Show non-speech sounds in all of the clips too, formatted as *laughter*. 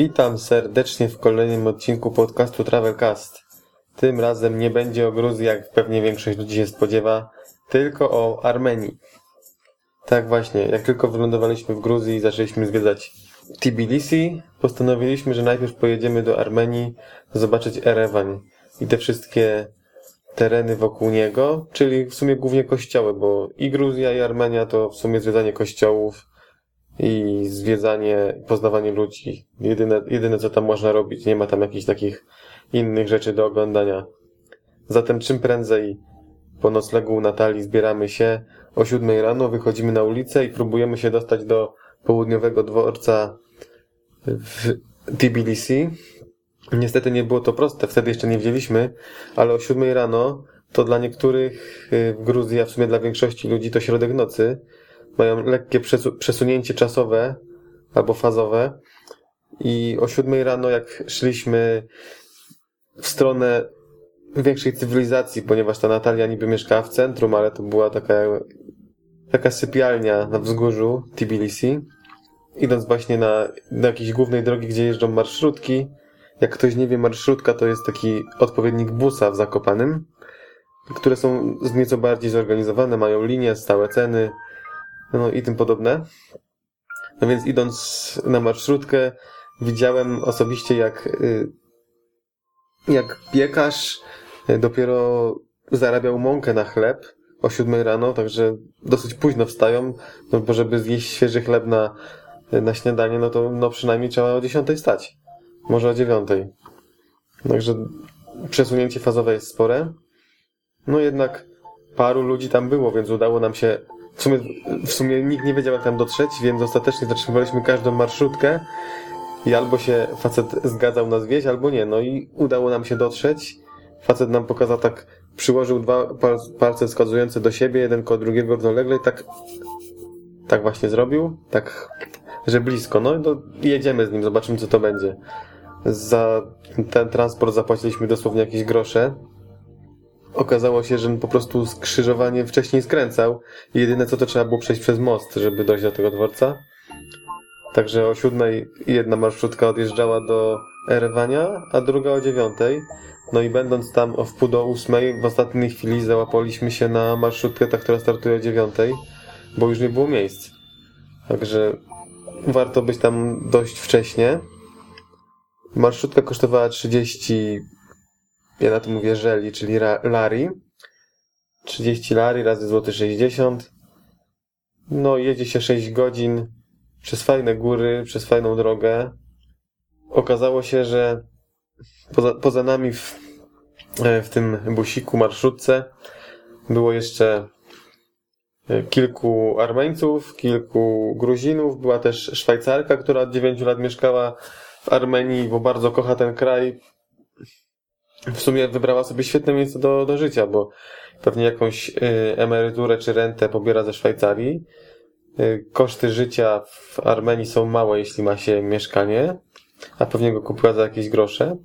Witam serdecznie w kolejnym odcinku podcastu Travelcast. Tym razem nie będzie o Gruzji, jak pewnie większość ludzi się spodziewa, tylko o Armenii. Tak właśnie, jak tylko wylądowaliśmy w Gruzji i zaczęliśmy zwiedzać Tbilisi, postanowiliśmy, że najpierw pojedziemy do Armenii zobaczyć Erewań i te wszystkie tereny wokół niego, czyli w sumie głównie kościoły, bo i Gruzja i Armenia to w sumie zwiedzanie kościołów, i zwiedzanie, poznawanie ludzi. Jedyne, jedyne co tam można robić, nie ma tam jakichś takich innych rzeczy do oglądania. Zatem czym prędzej po noclegu Natalii zbieramy się o siódmej rano, wychodzimy na ulicę i próbujemy się dostać do południowego dworca w Tbilisi. Niestety nie było to proste, wtedy jeszcze nie wzięliśmy, ale o siódmej rano to dla niektórych y, w Gruzji, a w sumie dla większości ludzi to środek nocy, mają lekkie przesunięcie czasowe albo fazowe. I o siódmej rano, jak szliśmy w stronę większej cywilizacji, ponieważ ta Natalia niby mieszkała w centrum, ale to była taka, taka sypialnia na wzgórzu Tbilisi. Idąc właśnie na, na jakiejś głównej drogi, gdzie jeżdżą marszrutki. Jak ktoś nie wie, marszrutka to jest taki odpowiednik busa w Zakopanym, które są nieco bardziej zorganizowane, mają linie, stałe ceny, no i tym podobne. No więc idąc na marszrutkę, widziałem osobiście jak, y, jak piekarz y, dopiero zarabiał mąkę na chleb o siódmej rano, także dosyć późno wstają, no bo żeby zjeść świeży chleb na, na śniadanie, no to no przynajmniej trzeba o dziesiątej stać. Może o dziewiątej. Także przesunięcie fazowe jest spore. No jednak paru ludzi tam było, więc udało nam się w sumie, w sumie nikt nie wiedział jak tam dotrzeć, więc ostatecznie zatrzymywaliśmy każdą marszrutkę i albo się facet zgadzał nas wieść, albo nie. No i udało nam się dotrzeć. Facet nam pokazał tak, przyłożył dwa palce wskazujące do siebie, jeden koło drugiego równolegle i tak, tak właśnie zrobił, tak, że blisko. No i to jedziemy z nim, zobaczymy co to będzie. Za ten transport zapłaciliśmy dosłownie jakieś grosze okazało się, że po prostu skrzyżowanie wcześniej skręcał i jedyne co to trzeba było przejść przez most, żeby dojść do tego dworca. Także o siódmej jedna marszrutka odjeżdżała do Erewania, a druga o dziewiątej. No i będąc tam o wpół do ósmej, w ostatniej chwili załapaliśmy się na marszrutkę, ta, która startuje o dziewiątej, bo już nie było miejsc. Także warto być tam dość wcześnie. Marszutka kosztowała 30 ja na to mówię żeli, czyli lari. 30 lari razy złoty 60. No, jedzie się 6 godzin przez fajne góry, przez fajną drogę. Okazało się, że poza, poza nami w, e, w tym busiku, marszutce było jeszcze e, kilku Armeńców, kilku Gruzinów. Była też Szwajcarka, która od 9 lat mieszkała w Armenii, bo bardzo kocha ten kraj w sumie wybrała sobie świetne miejsce do, do życia, bo pewnie jakąś y, emeryturę czy rentę pobiera ze Szwajcarii. Y, koszty życia w Armenii są małe, jeśli ma się mieszkanie, a pewnie go kupiła za jakieś grosze.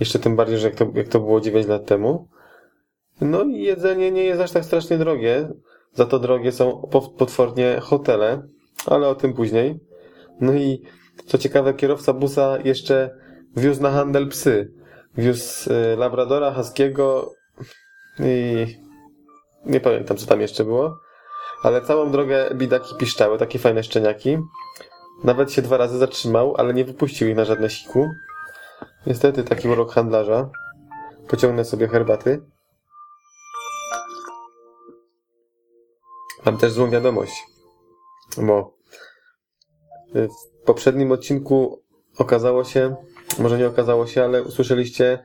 Jeszcze tym bardziej, że jak to, jak to było 9 lat temu. No i jedzenie nie jest aż tak strasznie drogie. Za to drogie są potwornie hotele, ale o tym później. No i co ciekawe, kierowca busa jeszcze wiózł na handel psy wiózł y, Labradora, Haskiego i nie pamiętam, co tam jeszcze było. Ale całą drogę bidaki piszczały, takie fajne szczeniaki. Nawet się dwa razy zatrzymał, ale nie wypuścił ich na żadne siku. Niestety taki urok handlarza. Pociągnę sobie herbaty. Mam też złą wiadomość, bo w poprzednim odcinku okazało się, może nie okazało się, ale usłyszeliście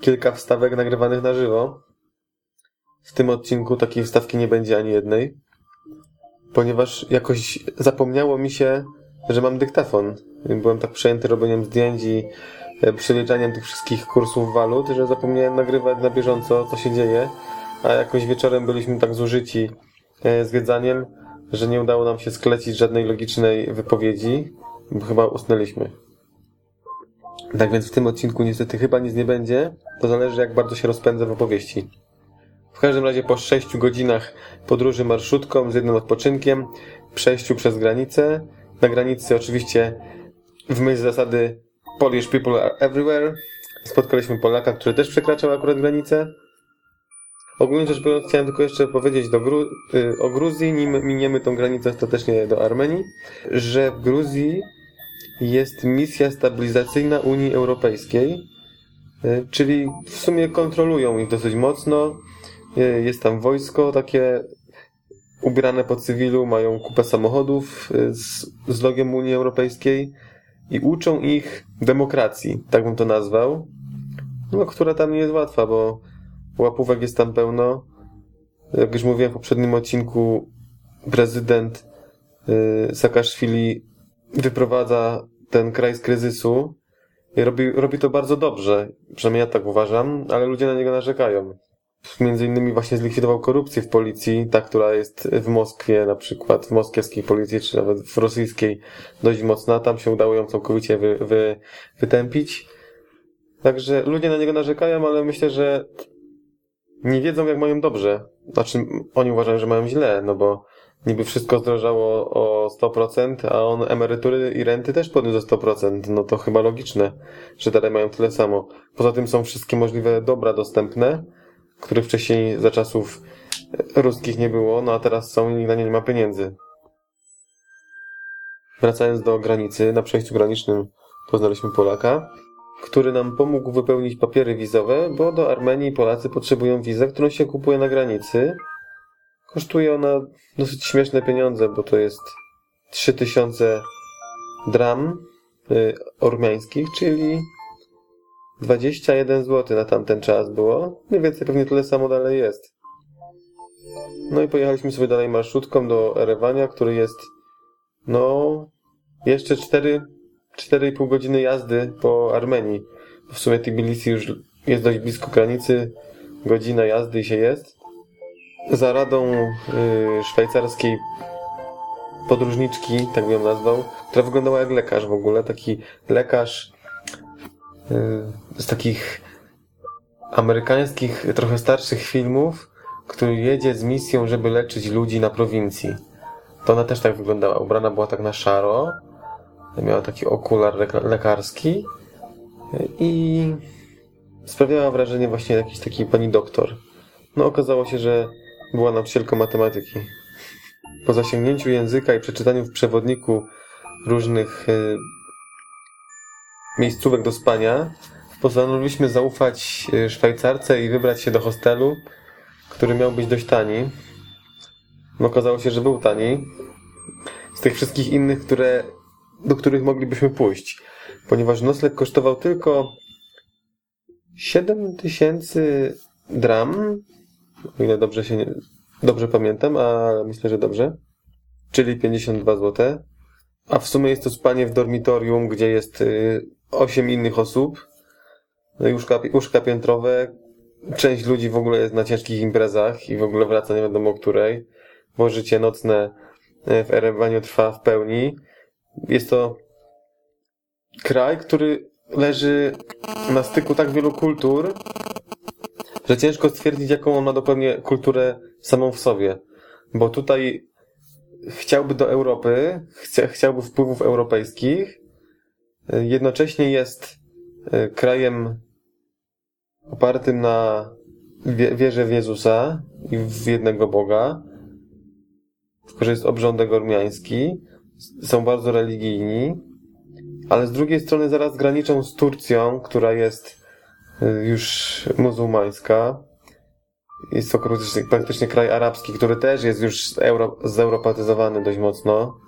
kilka wstawek nagrywanych na żywo. W tym odcinku takiej wstawki nie będzie ani jednej, ponieważ jakoś zapomniało mi się, że mam dyktafon. Byłem tak przejęty robieniem zdjęć i e, przeliczaniem tych wszystkich kursów walut, że zapomniałem nagrywać na bieżąco, co się dzieje, a jakoś wieczorem byliśmy tak zużyci e, zwiedzaniem, że nie udało nam się sklecić żadnej logicznej wypowiedzi, bo chyba usnęliśmy. Tak więc w tym odcinku niestety chyba nic nie będzie. To zależy jak bardzo się rozpędzę w opowieści. W każdym razie po 6 godzinach podróży marszutką z jednym odpoczynkiem, przejściu przez granicę. Na granicy oczywiście w myśl zasady Polish people are everywhere. Spotkaliśmy Polaka, który też przekraczał akurat granicę. Ogólnie rzecz biorąc, chciałem tylko jeszcze powiedzieć do Gru y, o Gruzji, nim miniemy tą granicę ostatecznie do Armenii, że w Gruzji jest misja stabilizacyjna Unii Europejskiej, y, czyli w sumie kontrolują ich dosyć mocno. Y, jest tam wojsko takie ubierane po cywilu, mają kupę samochodów z, z logiem Unii Europejskiej i uczą ich demokracji, tak bym to nazwał, no, która tam nie jest łatwa, bo łapówek jest tam pełno. Jak już mówiłem w poprzednim odcinku, prezydent yy, Saakaszwili wyprowadza ten kraj z kryzysu i robi, robi to bardzo dobrze, przynajmniej ja tak uważam, ale ludzie na niego narzekają. Między innymi właśnie zlikwidował korupcję w policji, ta, która jest w Moskwie na przykład, w moskiewskiej policji, czy nawet w rosyjskiej dość mocna. Tam się udało ją całkowicie wy, wy, wytępić. Także ludzie na niego narzekają, ale myślę, że nie wiedzą, jak mają dobrze. Znaczy, oni uważają, że mają źle, no bo niby wszystko zdrożało o 100%, a on emerytury i renty też podniósł o 100%. No to chyba logiczne, że dalej mają tyle samo. Poza tym są wszystkie możliwe dobra dostępne, których wcześniej za czasów ruskich nie było, no a teraz są i na nie nie ma pieniędzy. Wracając do granicy, na przejściu granicznym poznaliśmy Polaka, który nam pomógł wypełnić papiery wizowe, bo do Armenii Polacy potrzebują wizę, którą się kupuje na granicy. Kosztuje ona dosyć śmieszne pieniądze, bo to jest 3000 dram y, ormiańskich, czyli 21 zł na tamten czas było. Mniej więcej pewnie tyle samo dalej jest. No i pojechaliśmy sobie dalej marszutką do Erewania, który jest no jeszcze 4 4,5 godziny jazdy po Armenii. W sumie Tbilisi już jest dość blisko granicy, godzina jazdy i się jest. Za radą yy, szwajcarskiej podróżniczki, tak bym ją nazwał, która wyglądała jak lekarz w ogóle, taki lekarz yy, z takich amerykańskich, trochę starszych filmów, który jedzie z misją, żeby leczyć ludzi na prowincji. To ona też tak wyglądała. Ubrana była tak na szaro, miała taki okular lekarski i sprawiała wrażenie właśnie jakiś taki pani doktor. No okazało się, że była nauczycielką matematyki. Po zasięgnięciu języka i przeczytaniu w przewodniku różnych y, miejscówek do spania, postanowiliśmy zaufać y, Szwajcarce i wybrać się do hostelu, który miał być dość tani. Okazało się, że był tani. Z tych wszystkich innych, które do których moglibyśmy pójść, ponieważ nocleg kosztował tylko 7 tysięcy dram, o ile dobrze się nie, dobrze pamiętam, a myślę, że dobrze, czyli 52 zł. A w sumie jest to spanie w dormitorium, gdzie jest 8 y, innych osób, no łóżka, łóżka piętrowe. Część ludzi w ogóle jest na ciężkich imprezach i w ogóle wraca nie wiadomo której, bo życie nocne y, w Erewaniu trwa w pełni. Jest to kraj, który leży na styku tak wielu kultur, że ciężko stwierdzić, jaką on ma dokładnie kulturę samą w sobie. Bo tutaj chciałby do Europy, chcia, chciałby wpływów europejskich, jednocześnie jest e, krajem opartym na wierze w Jezusa i w jednego Boga, że jest obrządek ormiański, są bardzo religijni, ale z drugiej strony zaraz graniczą z Turcją, która jest już muzułmańska. Jest to praktycznie, kraj arabski, który też jest już euro, zeuropatyzowany dość mocno.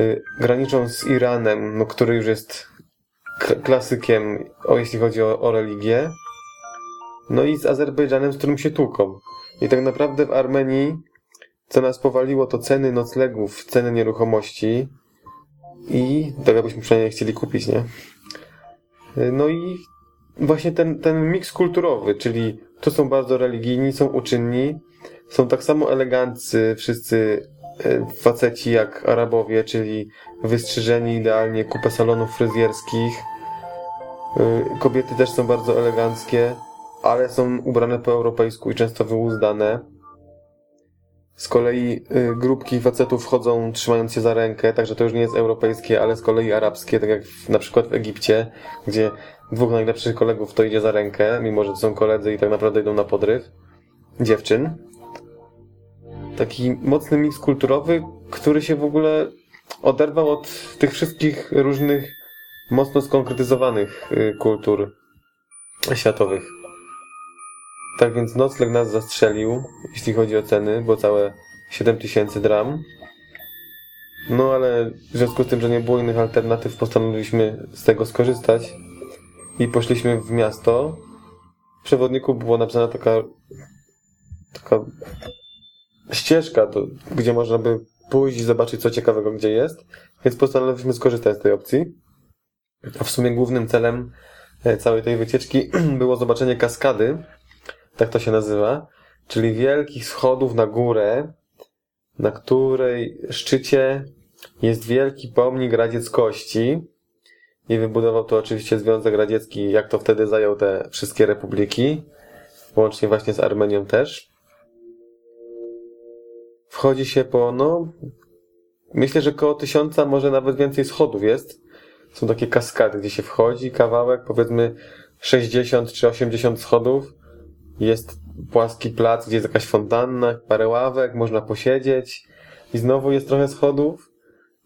Y, graniczą z Iranem, no, który już jest klasykiem, o, jeśli chodzi o, o religię. No i z Azerbejdżanem, z którym się tłuką. I tak naprawdę w Armenii co nas powaliło, to ceny noclegów, ceny nieruchomości i tego byśmy przynajmniej chcieli kupić, nie? No i właśnie ten, ten miks kulturowy, czyli tu są bardzo religijni, są uczynni, są tak samo eleganccy wszyscy e, faceci jak Arabowie, czyli wystrzyżeni idealnie, kupę salonów fryzjerskich. E, kobiety też są bardzo eleganckie, ale są ubrane po europejsku i często wyuzdane Z kolei y, grupki facetów wchodzą trzymając się za rękę, także to już nie jest europejskie, ale z kolei arabskie, tak jak na przykład w Egipcie, gdzie dwóch najlepszych kolegów to idzie za rękę, mimo że to są koledzy i tak naprawdę idą na podryw dziewczyn. Taki mocny miks kulturowy, który się w ogóle oderwał od tych wszystkich różnych mocno skonkretyzowanych y, kultur światowych. Tak więc nocleg nas zastrzelił, jeśli chodzi o ceny, bo całe 7000 dram. No ale w związku z tym, że nie było innych alternatyw, postanowiliśmy z tego skorzystać i poszliśmy w miasto. W przewodniku była napisana taka, taka ścieżka, to, gdzie można by pójść i zobaczyć co ciekawego gdzie jest, więc postanowiliśmy skorzystać z tej opcji. A w sumie głównym celem e, całej tej wycieczki *clears throat* było zobaczenie kaskady, tak to się nazywa, czyli wielkich schodów na górę, na której szczycie jest wielki pomnik radzieckości i wybudował to oczywiście Związek Radziecki, jak to wtedy zajął te wszystkie republiki, łącznie właśnie z Armenią też. Wchodzi się po, no, myślę, że koło tysiąca, może nawet więcej schodów jest. Są takie kaskady, gdzie się wchodzi, kawałek, powiedzmy 60 czy 80 schodów jest płaski plac, gdzie jest jakaś fontanna, parę ławek, można posiedzieć i znowu jest trochę schodów.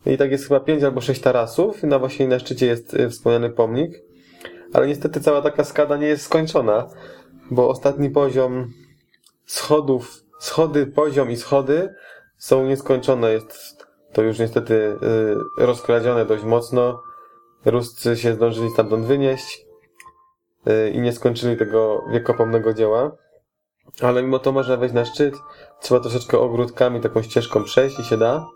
I tak jest chyba pięć albo sześć tarasów. Na właśnie na szczycie jest y, wspomniany pomnik. Ale niestety cała ta kaskada nie jest skończona, bo ostatni poziom schodów, schody, poziom i schody są nieskończone. Jest to już niestety y, rozkradzione dość mocno. Ruscy się zdążyli stamtąd wynieść. Y, i nie skończyli tego wiekopomnego dzieła. Ale mimo to można wejść na szczyt. Trzeba troszeczkę ogródkami, taką ścieżką przejść i się da.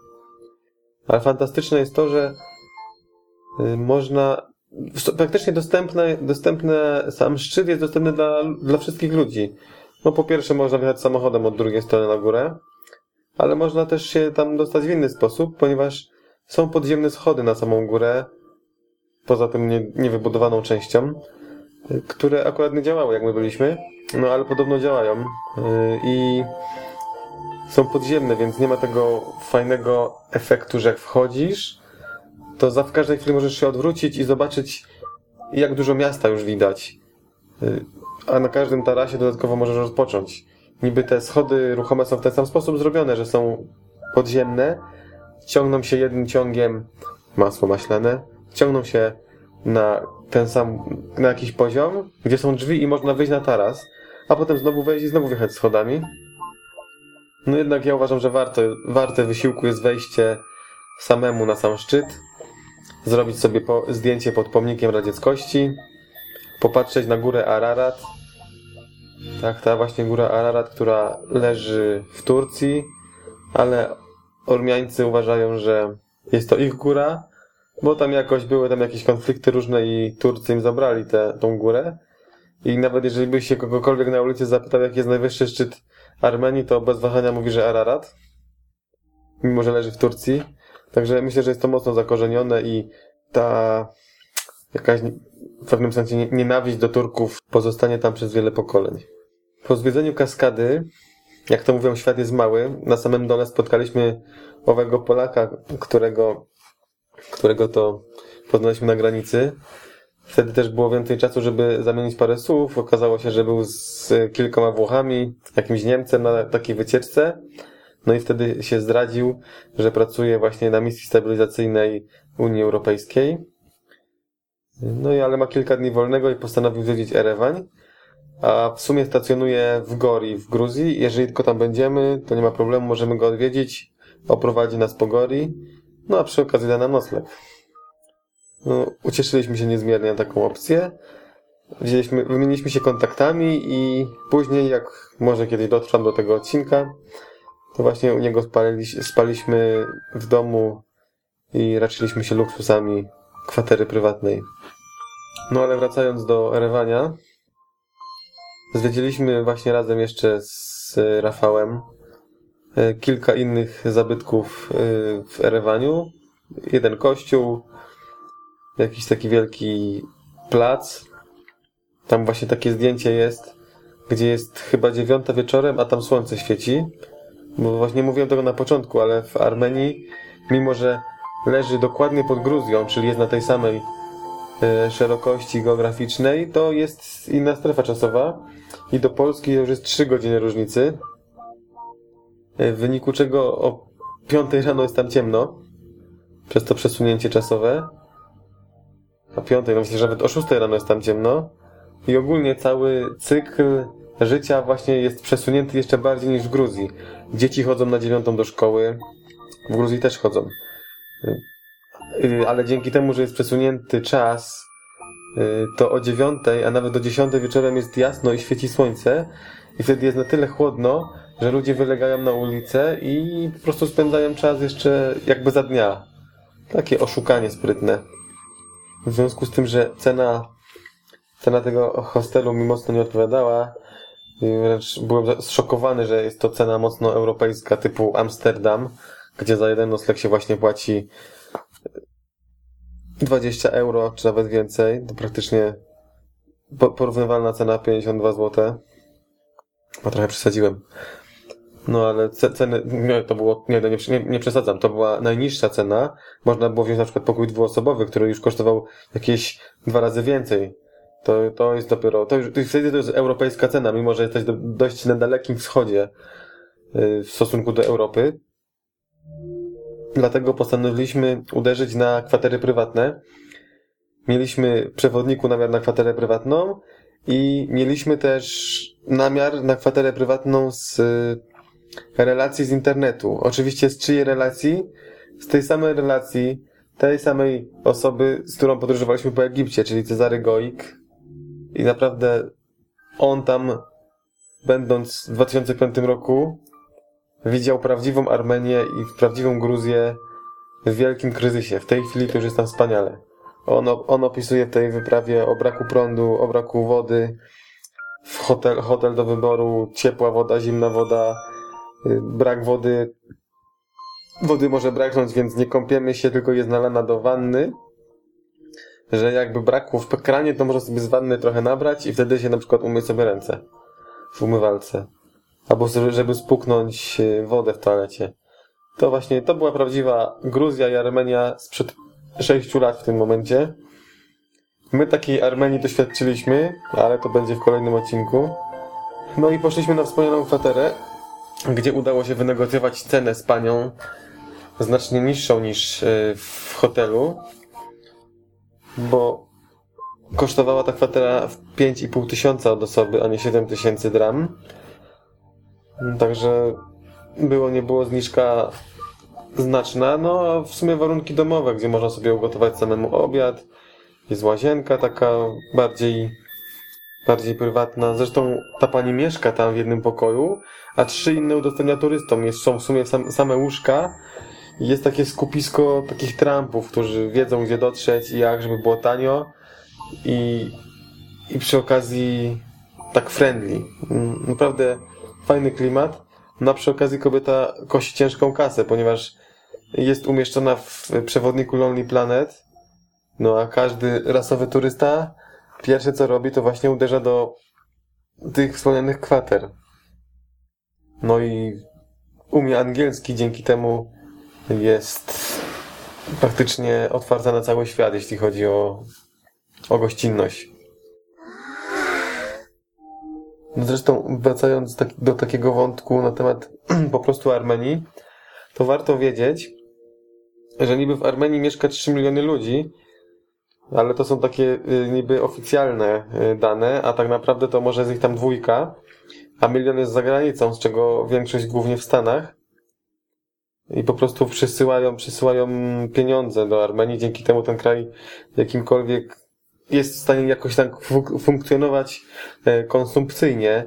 Ale fantastyczne jest to, że y, można praktycznie dostępne, dostępne, sam szczyt jest dostępny dla, dla wszystkich ludzi. No po pierwsze można wjechać samochodem od drugiej strony na górę, ale można też się tam dostać w inny sposób, ponieważ są podziemne schody na samą górę, poza tym nie, niewybudowaną częścią które akurat nie działały, jak my byliśmy, no ale podobno działają y, i są podziemne, więc nie ma tego fajnego efektu, że jak wchodzisz, to za w każdej chwili możesz się odwrócić i zobaczyć, jak dużo miasta już widać. Y, a na każdym tarasie dodatkowo możesz rozpocząć. Niby te schody ruchome są w ten sam sposób zrobione, że są podziemne, ciągną się jednym ciągiem masło maślane, ciągną się na ten sam, na jakiś poziom, gdzie są drzwi i można wyjść na taras, a potem znowu wejść i znowu wjechać schodami. No jednak ja uważam, że warto, warte wysiłku jest wejście samemu na sam szczyt, zrobić sobie po, zdjęcie pod pomnikiem radzieckości, popatrzeć na górę Ararat. Tak, ta właśnie góra Ararat, która leży w Turcji, ale Ormiańcy uważają, że jest to ich góra, bo tam jakoś były tam jakieś konflikty różne i Turcy im zabrali tę tą górę. I nawet jeżeli byś się kogokolwiek na ulicy zapytał, jaki jest najwyższy szczyt Armenii, to bez wahania mówi, że Ararat. Mimo, że leży w Turcji. Także myślę, że jest to mocno zakorzenione i ta jakaś w pewnym sensie nienawiść do Turków pozostanie tam przez wiele pokoleń. Po zwiedzeniu kaskady, jak to mówią, świat jest mały. Na samym dole spotkaliśmy owego Polaka, którego którego to poznaliśmy na granicy. Wtedy też było więcej czasu, żeby zamienić parę słów. Okazało się, że był z kilkoma Włochami, jakimś Niemcem na takiej wycieczce. No i wtedy się zdradził, że pracuje właśnie na misji stabilizacyjnej Unii Europejskiej. No i ale ma kilka dni wolnego i postanowił zwiedzić Erewań. A w sumie stacjonuje w Gori w Gruzji. Jeżeli tylko tam będziemy, to nie ma problemu, możemy go odwiedzić. Oprowadzi nas po Gori no a przy okazji da nam nocleg. No, ucieszyliśmy się niezmiernie na taką opcję. Wzięliśmy, wymieniliśmy się kontaktami i później, jak może kiedyś dotrwam do tego odcinka, to właśnie u niego spali, spaliśmy w domu i raczyliśmy się luksusami kwatery prywatnej. No ale wracając do Erewania, zwiedziliśmy właśnie razem jeszcze z Rafałem kilka innych zabytków e, w Erewaniu. Jeden kościół, jakiś taki wielki plac. Tam właśnie takie zdjęcie jest, gdzie jest chyba dziewiąta wieczorem, a tam słońce świeci. Bo właśnie mówiłem tego na początku, ale w Armenii, mimo że leży dokładnie pod Gruzją, czyli jest na tej samej e, szerokości geograficznej, to jest inna strefa czasowa i do Polski już jest 3 godziny różnicy, e, w wyniku czego o 5 rano jest tam ciemno, przez to przesunięcie czasowe, a 5, no myślę, że nawet o 6 rano jest tam ciemno i ogólnie cały cykl życia właśnie jest przesunięty jeszcze bardziej niż w Gruzji. Dzieci chodzą na dziewiątą do szkoły, w Gruzji też chodzą. Y, ale dzięki temu, że jest przesunięty czas, to o dziewiątej, a nawet do dziesiątej wieczorem jest jasno i świeci słońce i wtedy jest na tyle chłodno, że ludzie wylegają na ulicę i po prostu spędzają czas jeszcze jakby za dnia. Takie oszukanie sprytne. W związku z tym, że cena, cena tego hostelu mi mocno nie odpowiadała, wręcz byłem zszokowany, że jest to cena mocno europejska typu Amsterdam, gdzie za jeden nocleg się właśnie płaci 20 euro, czy nawet więcej. To praktycznie porównywalna cena 52 zł. Bo trochę przesadziłem. No ale ceny, nie, to było, nie, nie, nie przesadzam, to była najniższa cena. Można było wziąć na przykład pokój dwuosobowy, który już kosztował jakieś dwa razy więcej. To, to jest dopiero, to już, wtedy to jest europejska cena, mimo że jesteś do, dość na dalekim wschodzie y, w stosunku do Europy. Dlatego postanowiliśmy uderzyć na kwatery prywatne. Mieliśmy przewodniku namiar na kwaterę prywatną i mieliśmy też namiar na kwaterę prywatną z relacji z internetu. Oczywiście z czyjej relacji? Z tej samej relacji, tej samej osoby, z którą podróżowaliśmy po Egipcie, czyli Cezary Goik. I naprawdę on tam, będąc w 2005 roku, widział prawdziwą Armenię i prawdziwą Gruzję w wielkim kryzysie. W tej chwili to już jest tam wspaniale. On, on opisuje w tej wyprawie o braku prądu, o braku wody, w hotel, hotel do wyboru, ciepła woda, zimna woda, brak wody. Wody może braknąć, więc nie kąpiemy się, tylko jest nalana do wanny. Że jakby brakło w kranie, to można sobie z wanny trochę nabrać i wtedy się na przykład umyć sobie ręce w umywalce. Albo żeby spuknąć y, wodę w toalecie. To właśnie, to była prawdziwa Gruzja i Armenia sprzed sześciu lat w tym momencie. My takiej Armenii doświadczyliśmy, ale to będzie w kolejnym odcinku. No i poszliśmy na wspomnianą kwaterę, gdzie udało się wynegocjować cenę z panią znacznie niższą niż y, w hotelu, bo kosztowała ta kwatera 5,5 tysiąca od osoby, a nie 7 tysięcy dram. Także było, nie było zniżka znaczna, no a w sumie warunki domowe, gdzie można sobie ugotować samemu obiad, jest łazienka taka bardziej bardziej prywatna. Zresztą ta pani mieszka tam w jednym pokoju, a trzy inne udostępnia turystom. Jest, są w sumie same łóżka i jest takie skupisko takich trampów, którzy wiedzą gdzie dotrzeć i jak, żeby było tanio i, i przy okazji tak friendly. Mm, naprawdę fajny klimat. No a przy okazji kobieta kosi ciężką kasę, ponieważ jest umieszczona w przewodniku Lonely Planet. No a każdy rasowy turysta pierwsze co robi, to właśnie uderza do tych wspomnianych kwater. No i umie angielski, dzięki temu jest praktycznie otwarta na cały świat, jeśli chodzi o, o gościnność. No zresztą wracając do takiego wątku na temat *clears throat* po prostu Armenii, to warto wiedzieć, że niby w Armenii mieszka 3 miliony ludzi, ale to są takie y, niby oficjalne y, dane, a tak naprawdę to może jest ich tam dwójka, a milion jest za granicą, z czego większość głównie w Stanach. I po prostu przysyłają, przysyłają pieniądze do Armenii, dzięki temu ten kraj jakimkolwiek jest w stanie jakoś tak funkcjonować e, konsumpcyjnie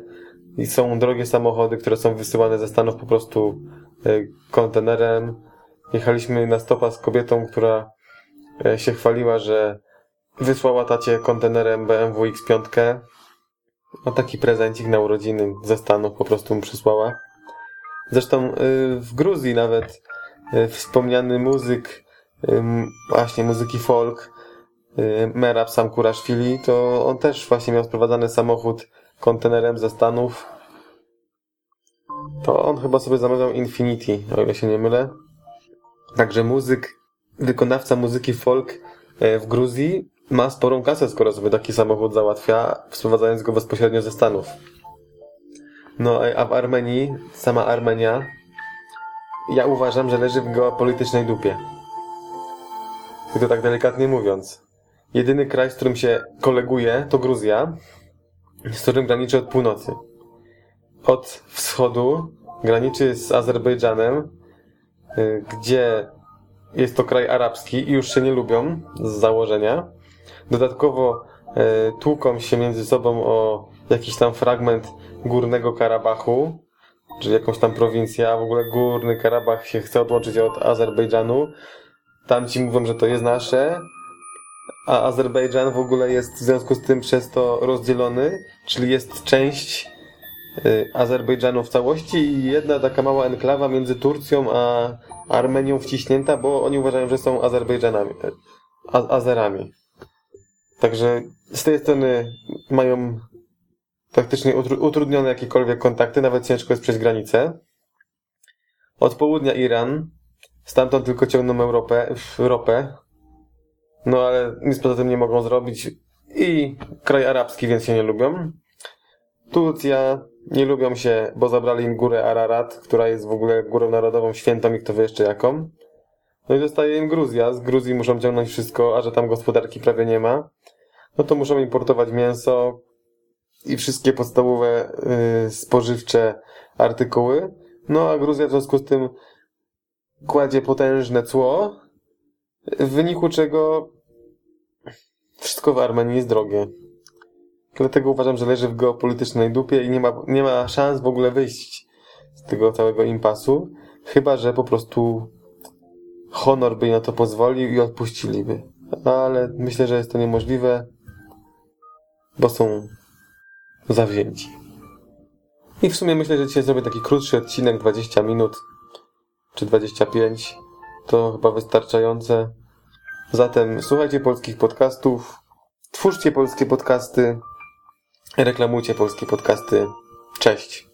i są drogie samochody, które są wysyłane ze Stanów po prostu e, kontenerem. Jechaliśmy na stopa z kobietą, która e, się chwaliła, że wysłała tacie kontenerem BMW X5. No taki prezencik na urodziny ze Stanów po prostu mu przysłała. Zresztą w Gruzji nawet wspomniany muzyk, właśnie muzyki folk, Y, Merab sam Kuraszwili, to on też właśnie miał sprowadzany samochód kontenerem ze Stanów. To on chyba sobie zamawiał Infinity, o ile się nie mylę. Także muzyk, wykonawca muzyki folk w Gruzji ma sporą kasę, skoro sobie taki samochód załatwia, sprowadzając go bezpośrednio ze Stanów. No a w Armenii, sama Armenia, ja uważam, że leży w geopolitycznej dupie. I to tak delikatnie mówiąc. Jedyny kraj, z którym się koleguje, to Gruzja, z którym graniczy od północy. Od wschodu graniczy z Azerbejdżanem, y, gdzie jest to kraj arabski i już się nie lubią z założenia. Dodatkowo y, tłuką się między sobą o jakiś tam fragment Górnego Karabachu, czyli jakąś tam prowincję, a w ogóle Górny Karabach się chce odłączyć od Azerbejdżanu. Tam ci mówią, że to jest nasze, a Azerbejdżan w ogóle jest w związku z tym przez to rozdzielony, czyli jest część y, Azerbejdżanu w całości i jedna taka mała enklawa między Turcją a Armenią wciśnięta, bo oni uważają, że są Azerbejdżanami, a, Azerami. Także z tej strony mają praktycznie utrudnione jakiekolwiek kontakty, nawet ciężko jest przejść granicę. Od południa Iran, stamtąd tylko ciągną Europę, ropę, no ale nic poza tym nie mogą zrobić. I kraj arabski, więc się nie lubią. Turcja nie lubią się, bo zabrali im górę Ararat, która jest w ogóle górą narodową, świętą i kto wie jeszcze jaką. No i zostaje im Gruzja. Z Gruzji muszą ciągnąć wszystko, a że tam gospodarki prawie nie ma. No to muszą importować mięso i wszystkie podstawowe yy, spożywcze artykuły. No a Gruzja w związku z tym kładzie potężne cło, w wyniku czego wszystko w Armenii jest drogie. Dlatego uważam, że leży w geopolitycznej dupie i nie ma, nie ma szans w ogóle wyjść z tego całego impasu, chyba że po prostu honor by na to pozwolił i odpuściliby. Ale myślę, że jest to niemożliwe, bo są zawzięci. I w sumie myślę, że dzisiaj zrobię taki krótszy odcinek, 20 minut czy 25 to chyba wystarczające. Zatem słuchajcie polskich podcastów, twórzcie polskie podcasty, reklamujcie polskie podcasty. Cześć!